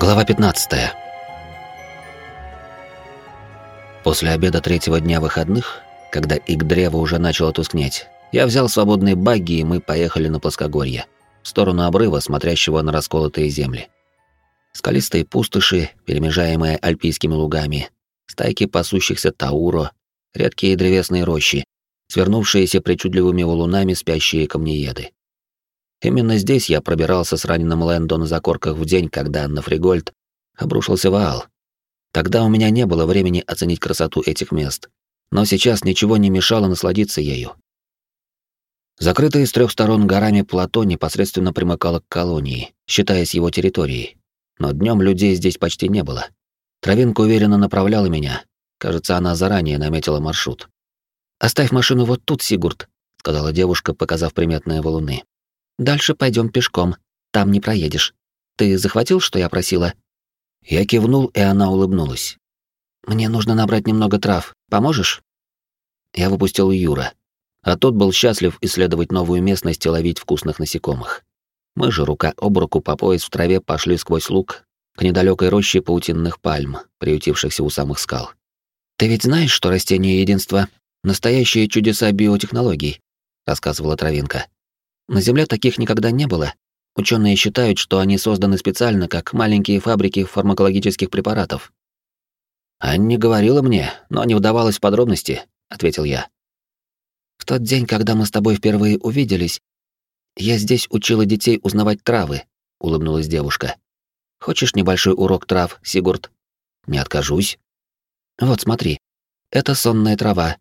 Глава 15. После обеда третьего дня выходных, когда их древо уже начало тускнеть, я взял свободные багги, и мы поехали на плоскогорье, в сторону обрыва, смотрящего на расколотые земли. Скалистые пустоши, перемежаемые альпийскими лугами, стайки пасущихся тауро, редкие древесные рощи, свернувшиеся причудливыми валунами спящие камнееды. Именно здесь я пробирался с раненым Лэндо на закорках в день, когда на Фригольд обрушился Ваал. Тогда у меня не было времени оценить красоту этих мест, но сейчас ничего не мешало насладиться ею. Закрытое с трех сторон горами плато непосредственно примыкало к колонии, считаясь его территорией. Но днем людей здесь почти не было. Травинка уверенно направляла меня. Кажется, она заранее наметила маршрут. «Оставь машину вот тут, Сигурд», — сказала девушка, показав приметные валуны. Дальше пойдем пешком. Там не проедешь. Ты захватил, что я просила?» Я кивнул, и она улыбнулась. «Мне нужно набрать немного трав. Поможешь?» Я выпустил Юра, а тот был счастлив исследовать новую местность и ловить вкусных насекомых. Мы же рука об руку по пояс в траве пошли сквозь луг к недалекой роще паутинных пальм, приютившихся у самых скал. «Ты ведь знаешь, что растение единства — настоящие чудеса биотехнологий?» — рассказывала Травинка. На Земле таких никогда не было. Ученые считают, что они созданы специально как маленькие фабрики фармакологических препаратов. «Анни говорила мне, но не вдавалась в подробности», — ответил я. «В тот день, когда мы с тобой впервые увиделись, я здесь учила детей узнавать травы», — улыбнулась девушка. «Хочешь небольшой урок трав, Сигурд?» «Не откажусь». «Вот смотри, это сонная трава».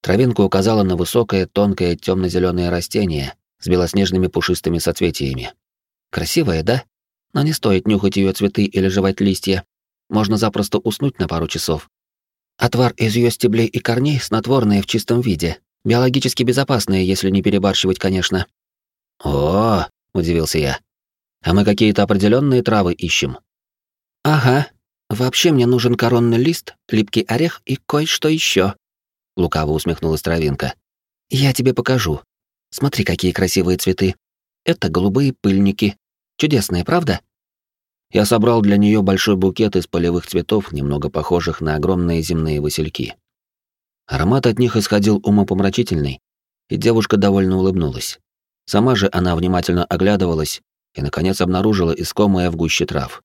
Травинка указала на высокое, тонкое, темно зеленое растение, с белоснежными пушистыми соцветиями. Красивая, да? Но не стоит нюхать ее цветы или жевать листья. Можно запросто уснуть на пару часов. Отвар из ее стеблей и корней снотворные в чистом виде. Биологически безопасные, если не перебарщивать, конечно. О, удивился я. А мы какие-то определенные травы ищем. Ага. Вообще мне нужен коронный лист, липкий орех и кое-что еще. Лукаво усмехнулась травинка. Я тебе покажу. Смотри, какие красивые цветы. Это голубые пыльники. Чудесные, правда? Я собрал для нее большой букет из полевых цветов, немного похожих на огромные земные васильки. Аромат от них исходил умопомрачительный, и девушка довольно улыбнулась. Сама же она внимательно оглядывалась и, наконец, обнаружила искомое в гуще трав.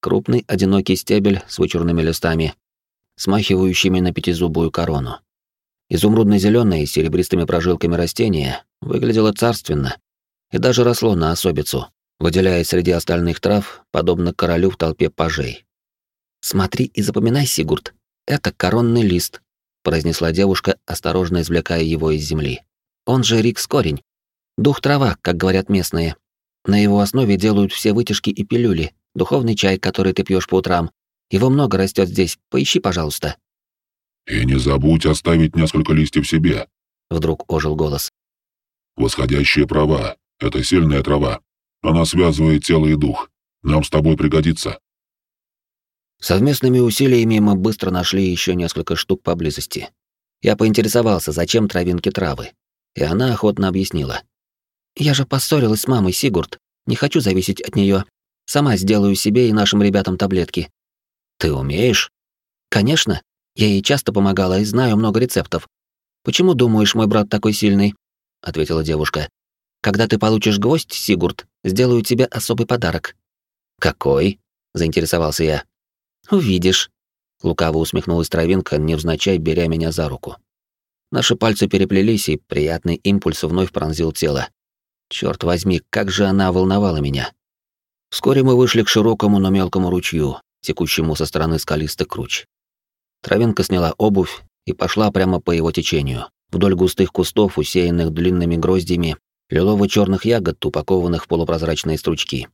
Крупный одинокий стебель с вычурными листами, смахивающими на пятизубую корону. Изумрудно-зеленое с серебристыми прожилками растение выглядело царственно и даже росло на особицу, выделяясь среди остальных трав, подобно королю в толпе пажей. «Смотри и запоминай, Сигурд, это коронный лист», произнесла девушка, осторожно извлекая его из земли. «Он же рикс-корень. Дух трава, как говорят местные. На его основе делают все вытяжки и пилюли, духовный чай, который ты пьешь по утрам. Его много растет здесь, поищи, пожалуйста». «И не забудь оставить несколько листьев себе», — вдруг ожил голос. «Восходящие права — это сильная трава. Она связывает тело и дух. Нам с тобой пригодится». Совместными усилиями мы быстро нашли еще несколько штук поблизости. Я поинтересовался, зачем травинки травы, и она охотно объяснила. «Я же поссорилась с мамой, Сигурд. Не хочу зависеть от нее. Сама сделаю себе и нашим ребятам таблетки». «Ты умеешь?» «Конечно. Я ей часто помогала и знаю много рецептов. Почему думаешь, мой брат такой сильный? Ответила девушка. Когда ты получишь гвоздь, Сигурд, сделаю тебе особый подарок. Какой? заинтересовался я. Увидишь. Лукаво усмехнулась травинка, невзначай беря меня за руку. Наши пальцы переплелись, и приятный импульс вновь пронзил тело. Черт возьми, как же она волновала меня. Вскоре мы вышли к широкому, но мелкому ручью, текущему со стороны скалистых круч. Травинка сняла обувь и пошла прямо по его течению, вдоль густых кустов, усеянных длинными гроздями лилово-черных ягод, упакованных в полупрозрачные стручки.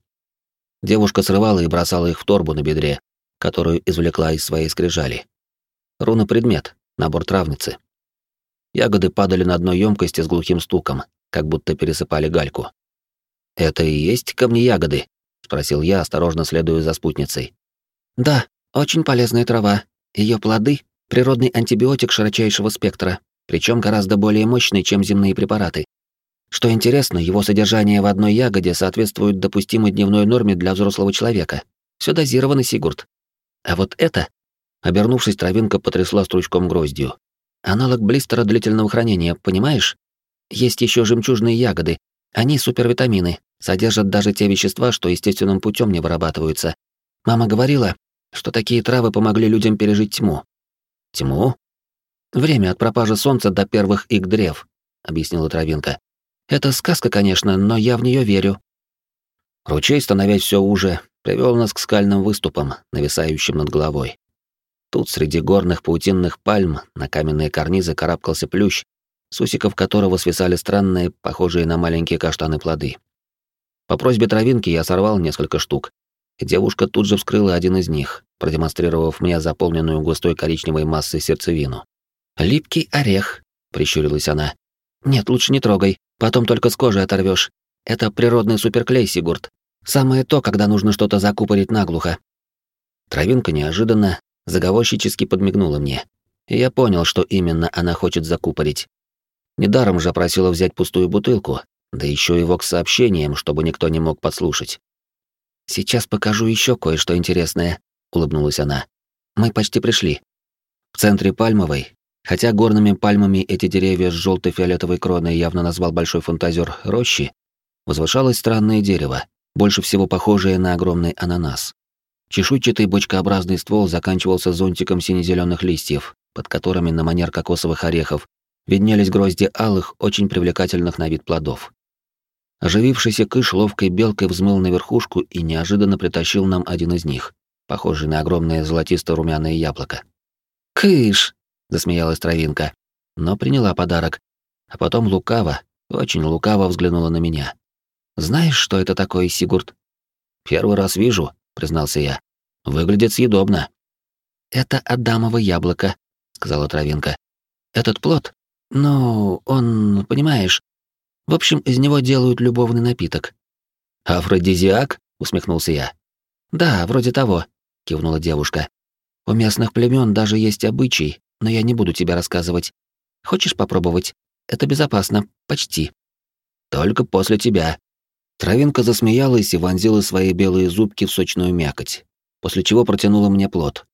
Девушка срывала и бросала их в торбу на бедре, которую извлекла из своей скрижали. Руна предмет, набор травницы. Ягоды падали на дно емкости с глухим стуком, как будто пересыпали гальку. «Это и есть камни ягоды?» — спросил я, осторожно следуя за спутницей. «Да, очень полезная трава, ее плоды — природный антибиотик широчайшего спектра, причем гораздо более мощный, чем земные препараты. Что интересно, его содержание в одной ягоде соответствует допустимой дневной норме для взрослого человека. Все дозировано, Сигурд. А вот это... Обернувшись, травинка потрясла стручком гроздью. Аналог блистера длительного хранения, понимаешь? Есть еще жемчужные ягоды. Они супервитамины, содержат даже те вещества, что естественным путем не вырабатываются. Мама говорила, что такие травы помогли людям пережить тьму. Тьму? Время от пропажи солнца до первых иг древ, объяснила травинка. Это сказка, конечно, но я в нее верю. Ручей, становясь все уже, привел нас к скальным выступам, нависающим над головой. Тут среди горных паутинных пальм на каменные карнизы карабкался плющ, с усиков которого свисали странные, похожие на маленькие каштаны плоды. По просьбе травинки я сорвал несколько штук, и девушка тут же вскрыла один из них, продемонстрировав мне заполненную густой коричневой массой сердцевину. «Липкий орех», — прищурилась она. «Нет, лучше не трогай, потом только с кожи оторвешь. Это природный суперклей, Сигурд. Самое то, когда нужно что-то закупорить наглухо». Травинка неожиданно, заговорщически подмигнула мне, и я понял, что именно она хочет закупорить. Недаром же просила взять пустую бутылку, да еще его к сообщениям, чтобы никто не мог подслушать. «Сейчас покажу еще кое-что интересное», — улыбнулась она. «Мы почти пришли». В центре пальмовой, хотя горными пальмами эти деревья с желто фиолетовой кроной явно назвал большой фантазер рощи, возвышалось странное дерево, больше всего похожее на огромный ананас. Чешуйчатый бочкообразный ствол заканчивался зонтиком сине-зеленых листьев, под которыми на манер кокосовых орехов виднелись грозди алых, очень привлекательных на вид плодов. Оживившийся кыш ловкой белкой взмыл на верхушку и неожиданно притащил нам один из них, похожий на огромное золотисто-румяное яблоко. «Кыш!» — засмеялась травинка, но приняла подарок, а потом лукаво, очень лукаво взглянула на меня. «Знаешь, что это такое, Сигурд?» «Первый раз вижу», — признался я. «Выглядит съедобно». «Это адамово яблоко», — сказала травинка. «Этот плод, ну, он, понимаешь, в общем, из него делают любовный напиток». «Афродизиак?» — усмехнулся я. «Да, вроде того», — кивнула девушка. «У местных племен даже есть обычай, но я не буду тебе рассказывать. Хочешь попробовать? Это безопасно, почти». «Только после тебя», Травинка засмеялась и вонзила свои белые зубки в сочную мякоть, после чего протянула мне плод.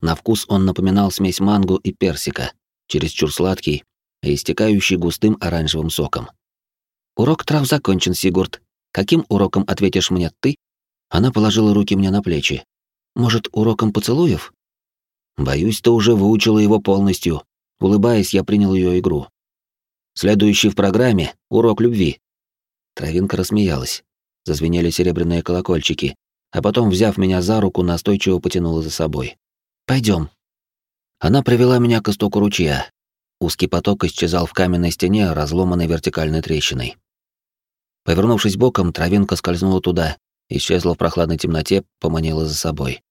На вкус он напоминал смесь манго и персика, чересчур сладкий и истекающий густым оранжевым соком. «Урок трав закончен, Сигурд. Каким уроком ответишь мне ты?» Она положила руки мне на плечи. «Может, уроком поцелуев?» «Боюсь, ты уже выучила его полностью». Улыбаясь, я принял ее игру. Следующий в программе — урок любви. Травинка рассмеялась. Зазвенели серебряные колокольчики, а потом, взяв меня за руку, настойчиво потянула за собой. Пойдем. Она привела меня к истоку ручья. Узкий поток исчезал в каменной стене, разломанной вертикальной трещиной. Повернувшись боком, травинка скользнула туда, исчезла в прохладной темноте, поманила за собой.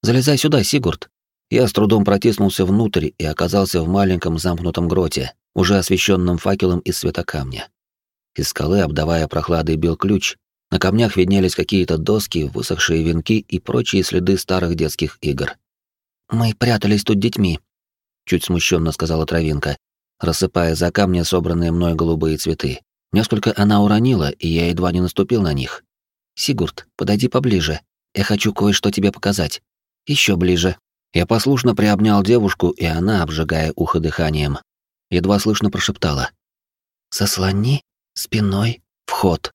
«Залезай сюда, Сигурд!» Я с трудом протиснулся внутрь и оказался в маленьком замкнутом гроте, уже освещенном факелом из светокамня. Из скалы, обдавая прохладой, бил ключ. На камнях виднелись какие-то доски, высохшие венки и прочие следы старых детских игр. «Мы прятались тут детьми», — чуть смущенно сказала Травинка, рассыпая за камни собранные мной голубые цветы. Несколько она уронила, и я едва не наступил на них. «Сигурд, подойди поближе. Я хочу кое-что тебе показать. Еще ближе». Я послушно приобнял девушку, и она, обжигая ухо дыханием, едва слышно прошептала. «Сослони Спиной вход.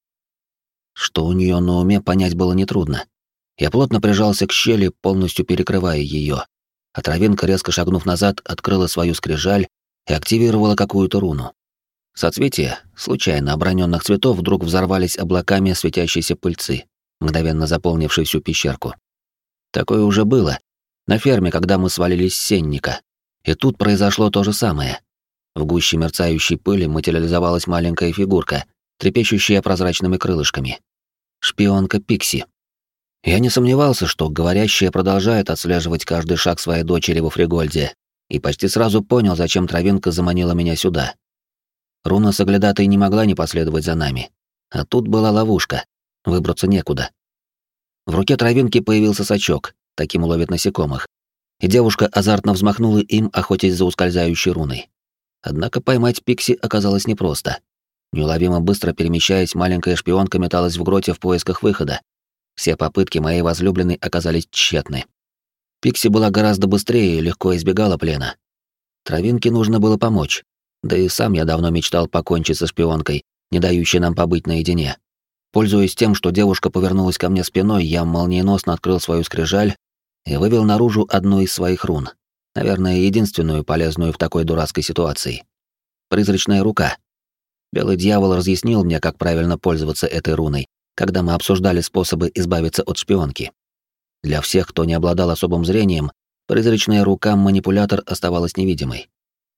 Что у нее на уме, понять было нетрудно. Я плотно прижался к щели, полностью перекрывая ее. А травинка, резко шагнув назад, открыла свою скрижаль и активировала какую-то руну. Соцветия, случайно оброненных цветов, вдруг взорвались облаками светящейся пыльцы, мгновенно заполнившей всю пещерку. Такое уже было. На ферме, когда мы свалились с сенника. И тут произошло то же самое. В гуще мерцающей пыли материализовалась маленькая фигурка, трепещущая прозрачными крылышками. Шпионка Пикси. Я не сомневался, что говорящая продолжает отслеживать каждый шаг своей дочери во Фригольде, и почти сразу понял, зачем травинка заманила меня сюда. Руна соглядатой не могла не последовать за нами. А тут была ловушка. Выбраться некуда. В руке травинки появился сачок, таким ловит насекомых. И девушка азартно взмахнула им, охотясь за ускользающей руной. Однако поймать Пикси оказалось непросто. Неуловимо быстро перемещаясь, маленькая шпионка металась в гроте в поисках выхода. Все попытки моей возлюбленной оказались тщетны. Пикси была гораздо быстрее и легко избегала плена. Травинке нужно было помочь. Да и сам я давно мечтал покончить со шпионкой, не дающей нам побыть наедине. Пользуясь тем, что девушка повернулась ко мне спиной, я молниеносно открыл свою скрижаль и вывел наружу одну из своих рун. Наверное, единственную полезную в такой дурацкой ситуации. Призрачная рука. Белый дьявол разъяснил мне, как правильно пользоваться этой руной, когда мы обсуждали способы избавиться от шпионки. Для всех, кто не обладал особым зрением, призрачная рука манипулятор оставалась невидимой.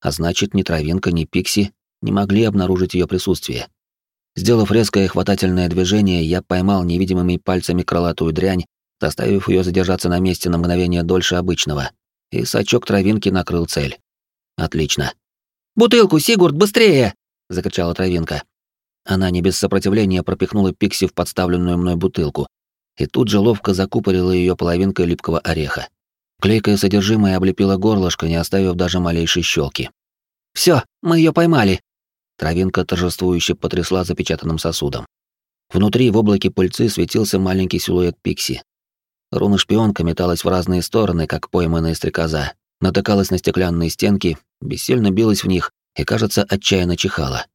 А значит, ни травинка, ни пикси не могли обнаружить ее присутствие. Сделав резкое хватательное движение, я поймал невидимыми пальцами крылатую дрянь, заставив ее задержаться на месте на мгновение дольше обычного, и сачок травинки накрыл цель. Отлично. «Бутылку, Сигурд, быстрее!» — закричала травинка. Она не без сопротивления пропихнула Пикси в подставленную мной бутылку и тут же ловко закупорила ее половинкой липкого ореха. Клейкое содержимое облепило горлышко, не оставив даже малейшей щелки. Все, мы ее поймали!» Травинка торжествующе потрясла запечатанным сосудом. Внутри в облаке пыльцы светился маленький силуэт Пикси. Руна-шпионка металась в разные стороны, как пойманная стрекоза, натыкалась на стеклянные стенки, бессильно билась в них и, кажется, отчаянно чихала.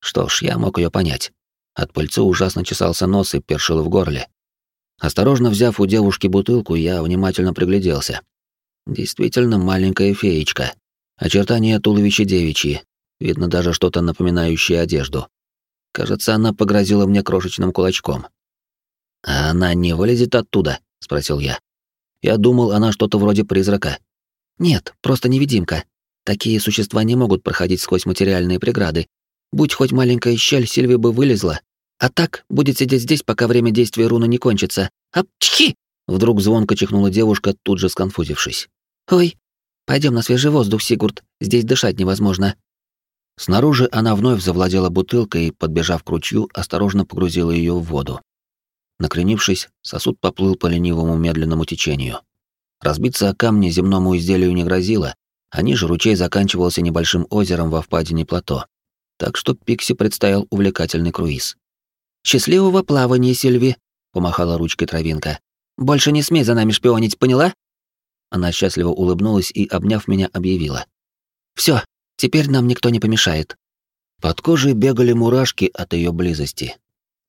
Что ж, я мог ее понять. От пыльцы ужасно чесался нос и першил в горле. Осторожно взяв у девушки бутылку, я внимательно пригляделся. Действительно маленькая феечка. Очертания туловища девичьи. Видно даже что-то напоминающее одежду. Кажется, она погрозила мне крошечным кулачком. «А она не вылезет оттуда?» — спросил я. Я думал, она что-то вроде призрака. «Нет, просто невидимка. Такие существа не могут проходить сквозь материальные преграды. Будь хоть маленькая щель, Сильви бы вылезла. А так, будет сидеть здесь, пока время действия руны не кончится. Апчхи! Вдруг звонко чихнула девушка, тут же сконфузившись. «Ой, пойдем на свежий воздух, Сигурд, здесь дышать невозможно». Снаружи она вновь завладела бутылкой и, подбежав к ручью, осторожно погрузила ее в воду. Накренившись, сосуд поплыл по ленивому медленному течению. Разбиться о камни земному изделию не грозило, а ниже ручей заканчивался небольшим озером во впадине плато. Так что Пикси предстоял увлекательный круиз. «Счастливого плавания, Сильви!» — помахала ручкой травинка. «Больше не смей за нами шпионить, поняла?» Она счастливо улыбнулась и, обняв меня, объявила. «Все, теперь нам никто не помешает». Под кожей бегали мурашки от ее близости.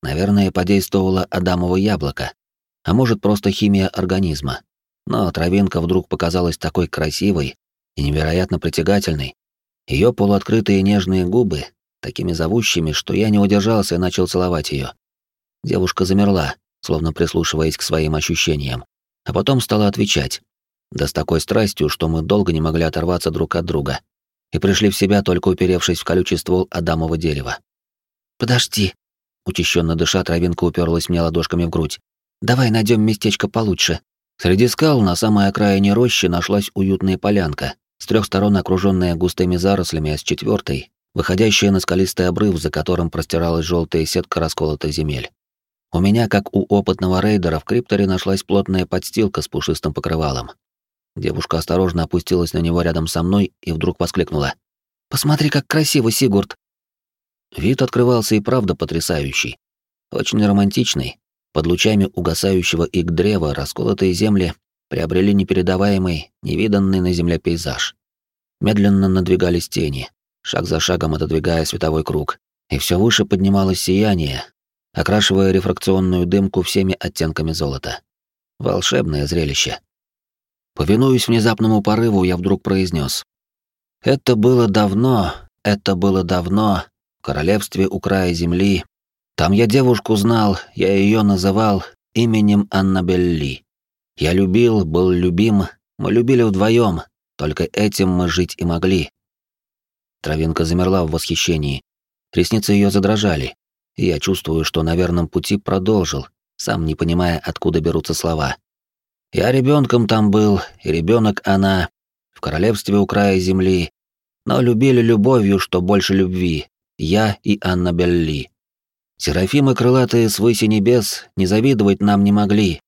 Наверное, подействовало Адамово яблоко, а может, просто химия организма. Но травинка вдруг показалась такой красивой и невероятно притягательной. Ее полуоткрытые нежные губы, такими зовущими, что я не удержался и начал целовать ее. Девушка замерла, словно прислушиваясь к своим ощущениям, а потом стала отвечать. Да с такой страстью, что мы долго не могли оторваться друг от друга. И пришли в себя, только уперевшись в колючий ствол Адамова дерева. «Подожди», Учащенно дыша, травинка уперлась мне ладошками в грудь. «Давай найдем местечко получше». Среди скал на самой окраине рощи нашлась уютная полянка, с трех сторон окруженная густыми зарослями, а с четвертой, выходящая на скалистый обрыв, за которым простиралась желтая сетка расколотых земель. У меня, как у опытного рейдера, в крипторе нашлась плотная подстилка с пушистым покрывалом. Девушка осторожно опустилась на него рядом со мной и вдруг воскликнула. «Посмотри, как красиво, Сигурд! Вид открывался и правда потрясающий. Очень романтичный. Под лучами угасающего ик древа расколотые земли приобрели непередаваемый, невиданный на земле пейзаж. Медленно надвигались тени, шаг за шагом отодвигая световой круг, и все выше поднималось сияние, окрашивая рефракционную дымку всеми оттенками золота. Волшебное зрелище. Повинуясь внезапному порыву, я вдруг произнес: «Это было давно, это было давно, в королевстве у края земли. Там я девушку знал, я ее называл именем Аннабелли. Я любил, был любим, мы любили вдвоем, только этим мы жить и могли. Травинка замерла в восхищении. Ресницы ее задрожали, и я чувствую, что на верном пути продолжил, сам не понимая, откуда берутся слова. Я ребенком там был, и ребенок она, в королевстве у края земли, но любили любовью, что больше любви, я и Анна Белли. Серафимы крылатые свыси небес не завидовать нам не могли.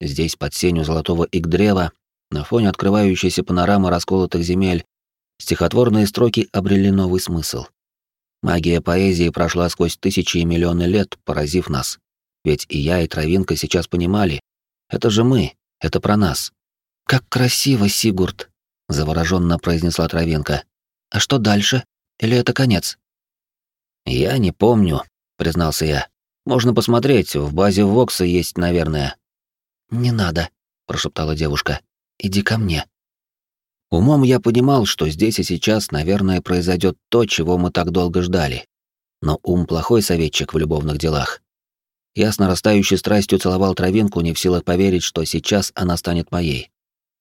Здесь, под сенью золотого игдрева, на фоне открывающейся панорамы расколотых земель, стихотворные строки обрели новый смысл. Магия поэзии прошла сквозь тысячи и миллионы лет, поразив нас. Ведь и я, и Травинка сейчас понимали. Это же мы, это про нас. «Как красиво, Сигурд!» — завороженно произнесла Травинка. «А что дальше? Или это конец?» «Я не помню», — признался я. «Можно посмотреть, в базе Вокса есть, наверное». «Не надо», — прошептала девушка. «Иди ко мне». Умом я понимал, что здесь и сейчас, наверное, произойдет то, чего мы так долго ждали. Но ум плохой советчик в любовных делах. Я с нарастающей страстью целовал травинку, не в силах поверить, что сейчас она станет моей.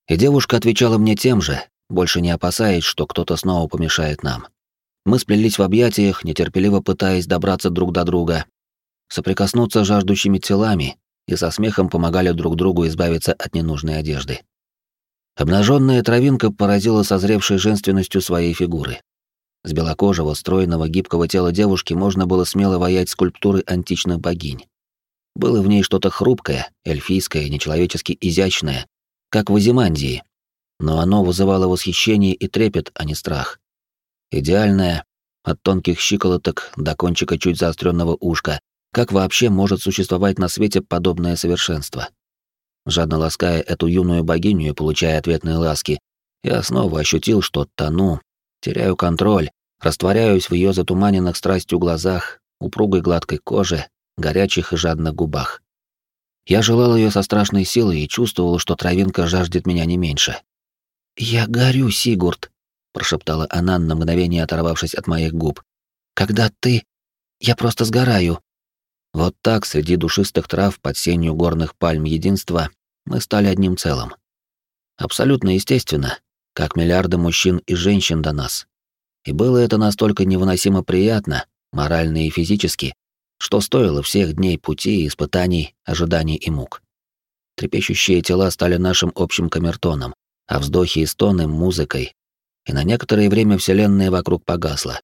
И девушка отвечала мне тем же, больше не опасаясь, что кто-то снова помешает нам. Мы сплелись в объятиях, нетерпеливо пытаясь добраться друг до друга, соприкоснуться жаждущими телами и со смехом помогали друг другу избавиться от ненужной одежды. Обнаженная травинка поразила созревшей женственностью своей фигуры. С белокожего, стройного, гибкого тела девушки можно было смело воять скульптуры античных богинь. Было в ней что-то хрупкое, эльфийское, нечеловечески изящное, как в Азимандии. Но оно вызывало восхищение и трепет, а не страх. Идеальное, от тонких щиколоток до кончика чуть заостренного ушка, как вообще может существовать на свете подобное совершенство? Жадно лаская эту юную богиню и получая ответные ласки, я снова ощутил, что тону, теряю контроль, растворяюсь в ее затуманенных страстью глазах, упругой гладкой коже, горячих и жадных губах. Я желал ее со страшной силой и чувствовал, что травинка жаждет меня не меньше. «Я горю, Сигурд», — прошептала она, на мгновение оторвавшись от моих губ. «Когда ты... Я просто сгораю». Вот так, среди душистых трав под сенью горных пальм единства, мы стали одним целым. Абсолютно естественно, как миллиарды мужчин и женщин до нас. И было это настолько невыносимо приятно, морально и физически, что стоило всех дней пути, испытаний, ожиданий и мук. Трепещущие тела стали нашим общим камертоном, а вздохи и стоны — музыкой. И на некоторое время вселенная вокруг погасла.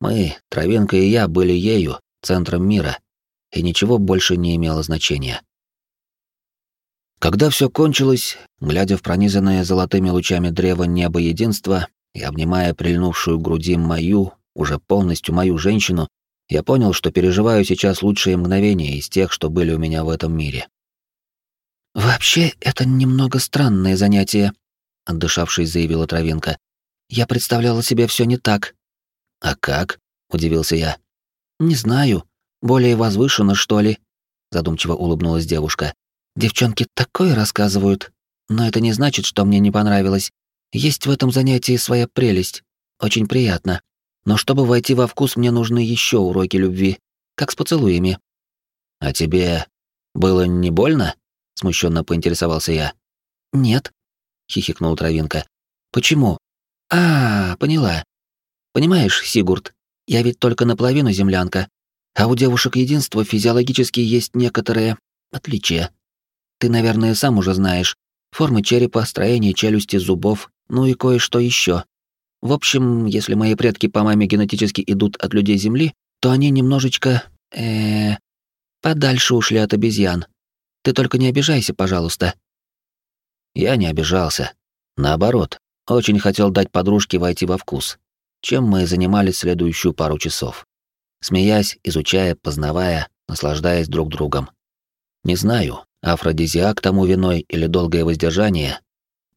Мы, Травинка и я, были ею, центром мира, и ничего больше не имело значения. Когда все кончилось, глядя в пронизанное золотыми лучами древо неба единства и обнимая прильнувшую к груди мою, уже полностью мою женщину, я понял, что переживаю сейчас лучшие мгновения из тех, что были у меня в этом мире. «Вообще, это немного странное занятие», — отдышавшись, заявила Травинка. «Я представляла себе все не так». «А как?» — удивился я. «Не знаю. Более возвышенно, что ли?» — задумчиво улыбнулась девушка. Девчонки такое рассказывают, но это не значит, что мне не понравилось. Есть в этом занятии своя прелесть. Очень приятно. Но чтобы войти во вкус, мне нужны еще уроки любви, как с поцелуями. А тебе было не больно? смущенно поинтересовался я. Нет, хихикнул Травинка. Почему? А, поняла. Понимаешь, Сигурд, я ведь только наполовину землянка, а у девушек единства физиологически есть некоторые отличия. Ты, наверное, сам уже знаешь. Формы черепа, строение челюсти, зубов, ну и кое-что еще. В общем, если мои предки по маме генетически идут от людей Земли, то они немножечко... э подальше ушли от обезьян. Ты только не обижайся, пожалуйста». Я не обижался. Наоборот, очень хотел дать подружке войти во вкус, чем мы занимались следующую пару часов. Смеясь, изучая, познавая, наслаждаясь друг другом. Не знаю, афродизиак тому виной или долгое воздержание,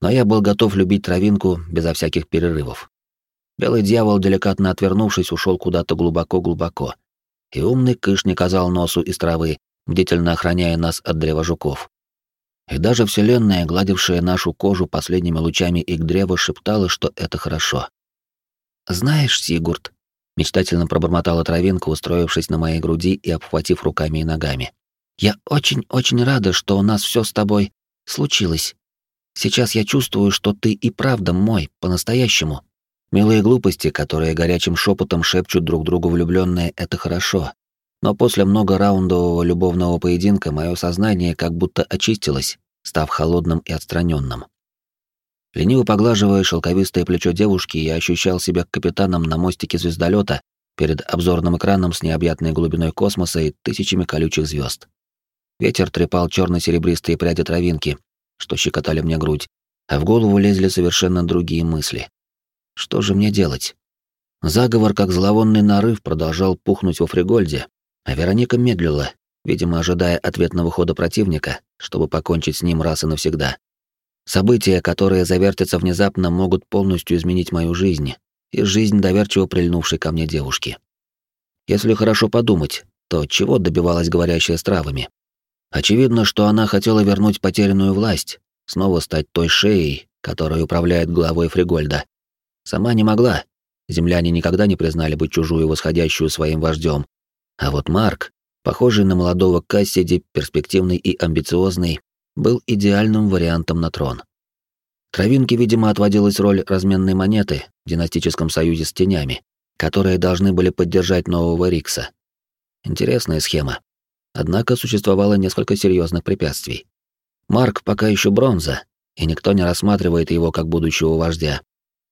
но я был готов любить травинку безо всяких перерывов. Белый дьявол, деликатно отвернувшись, ушел куда-то глубоко-глубоко, и умный кыш не казал носу из травы, бдительно охраняя нас от древа жуков. И даже Вселенная, гладившая нашу кожу последними лучами их древа, шептала, что это хорошо. «Знаешь, Сигурд», — мечтательно пробормотала травинка, устроившись на моей груди и обхватив руками и ногами, я очень-очень рада, что у нас все с тобой случилось. Сейчас я чувствую, что ты и правда мой, по-настоящему. Милые глупости, которые горячим шепотом шепчут друг другу влюбленные, это хорошо. Но после многораундового любовного поединка мое сознание как будто очистилось, став холодным и отстраненным. Лениво поглаживая шелковистое плечо девушки, я ощущал себя капитаном на мостике звездолета перед обзорным экраном с необъятной глубиной космоса и тысячами колючих звезд. Ветер трепал черно-серебристые пряди травинки, что щекотали мне грудь, а в голову лезли совершенно другие мысли. Что же мне делать? Заговор, как зловонный нарыв, продолжал пухнуть во Фригольде, а Вероника медлила, видимо, ожидая ответного хода противника, чтобы покончить с ним раз и навсегда. События, которые завертятся внезапно, могут полностью изменить мою жизнь и жизнь доверчиво прильнувшей ко мне девушки. Если хорошо подумать, то чего добивалась говорящая с травами? Очевидно, что она хотела вернуть потерянную власть, снова стать той шеей, которая управляет главой Фригольда. Сама не могла. Земляне никогда не признали бы чужую восходящую своим вождем. А вот Марк, похожий на молодого Кассиди, перспективный и амбициозный, был идеальным вариантом на трон. Травинке, видимо, отводилась роль разменной монеты в династическом союзе с тенями, которые должны были поддержать нового Рикса. Интересная схема. Однако существовало несколько серьезных препятствий. Марк пока еще бронза, и никто не рассматривает его как будущего вождя.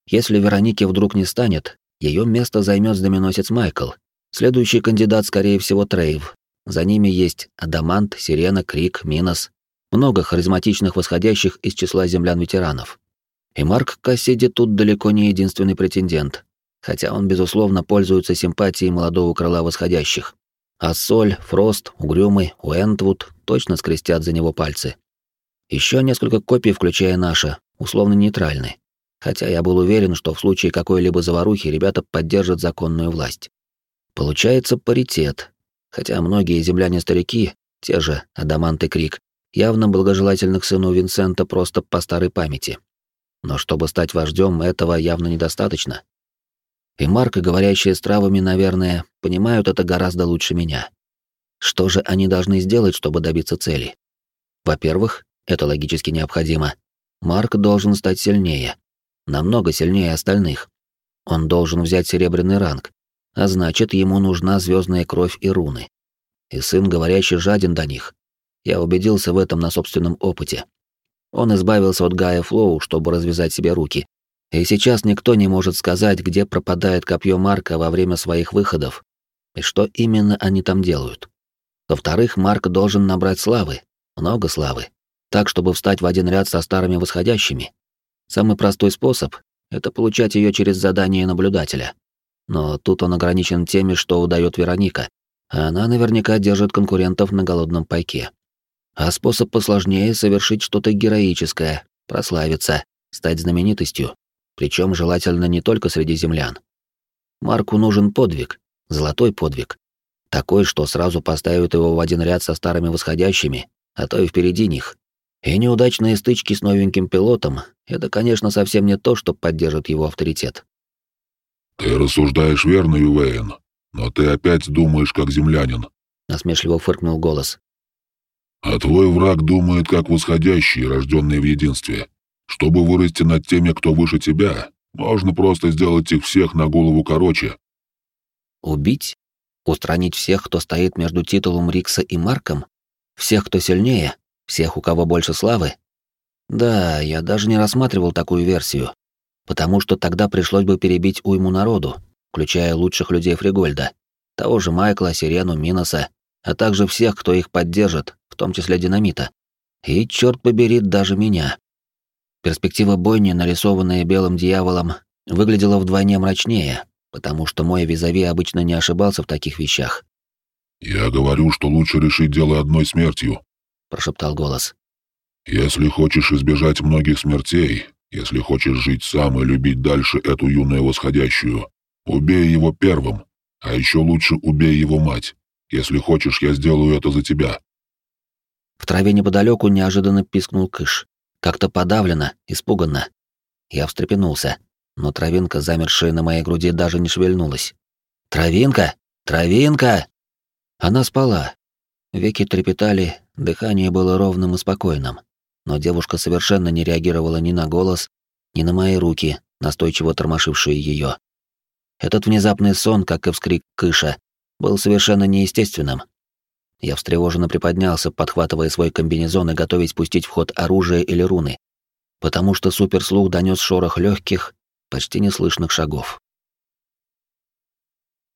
Если Вероники вдруг не станет, ее место займет знаменосец Майкл. Следующий кандидат, скорее всего, Трейв. За ними есть Адамант, Сирена, Крик, Минос. Много харизматичных восходящих из числа землян-ветеранов. И Марк Кассиди тут далеко не единственный претендент, хотя он, безусловно, пользуется симпатией молодого крыла восходящих. А Соль, Фрост, Угрюмый, Уэнтвуд точно скрестят за него пальцы. Еще несколько копий, включая наши, условно нейтральны. Хотя я был уверен, что в случае какой-либо заварухи ребята поддержат законную власть. Получается паритет. Хотя многие земляне-старики, те же Адамант и Крик, явно благожелательных сыну Винсента просто по старой памяти. Но чтобы стать вождем, этого явно недостаточно. И Марк, говорящие с травами, наверное, понимают это гораздо лучше меня. Что же они должны сделать, чтобы добиться цели? Во-первых, это логически необходимо. Марк должен стать сильнее. Намного сильнее остальных. Он должен взять серебряный ранг, а значит, ему нужна звездная кровь и руны. И сын говорящий жаден до них. Я убедился в этом на собственном опыте. Он избавился от Гая Флоу, чтобы развязать себе руки, и сейчас никто не может сказать, где пропадает копье Марка во время своих выходов, и что именно они там делают. Во-вторых, Марк должен набрать славы, много славы, так, чтобы встать в один ряд со старыми восходящими. Самый простой способ — это получать ее через задание наблюдателя. Но тут он ограничен теми, что удает Вероника, а она наверняка держит конкурентов на голодном пайке. А способ посложнее — совершить что-то героическое, прославиться, стать знаменитостью, причем желательно не только среди землян. Марку нужен подвиг, золотой подвиг. Такой, что сразу поставит его в один ряд со старыми восходящими, а то и впереди них. И неудачные стычки с новеньким пилотом — это, конечно, совсем не то, что поддержит его авторитет. «Ты рассуждаешь верно, Ювейн, но ты опять думаешь как землянин», — насмешливо фыркнул голос. «А твой враг думает как восходящий, рожденный в единстве. Чтобы вырасти над теми, кто выше тебя, можно просто сделать их всех на голову короче. Убить? Устранить всех, кто стоит между титулом Рикса и Марком? Всех, кто сильнее? Всех, у кого больше славы? Да, я даже не рассматривал такую версию, потому что тогда пришлось бы перебить уйму народу, включая лучших людей Фригольда, того же Майкла, Сирену, Миноса, а также всех, кто их поддержит, в том числе Динамита. И, черт побери, даже меня. Перспектива бойни, нарисованная белым дьяволом, выглядела вдвойне мрачнее, потому что мой визави обычно не ошибался в таких вещах. «Я говорю, что лучше решить дело одной смертью», — прошептал голос. «Если хочешь избежать многих смертей, если хочешь жить сам и любить дальше эту юную восходящую, убей его первым, а еще лучше убей его мать. Если хочешь, я сделаю это за тебя». В траве неподалеку неожиданно пискнул кыш. Как-то подавленно, испуганно. Я встрепенулся, но травинка, замершая на моей груди, даже не шевельнулась. «Травинка! Травинка!» Она спала. Веки трепетали, дыхание было ровным и спокойным. Но девушка совершенно не реагировала ни на голос, ни на мои руки, настойчиво тормошившие ее. Этот внезапный сон, как и вскрик Кыша, был совершенно неестественным. Я встревоженно приподнялся, подхватывая свой комбинезон и готовясь пустить в ход оружие или руны, потому что суперслух донес шорох легких, почти неслышных шагов.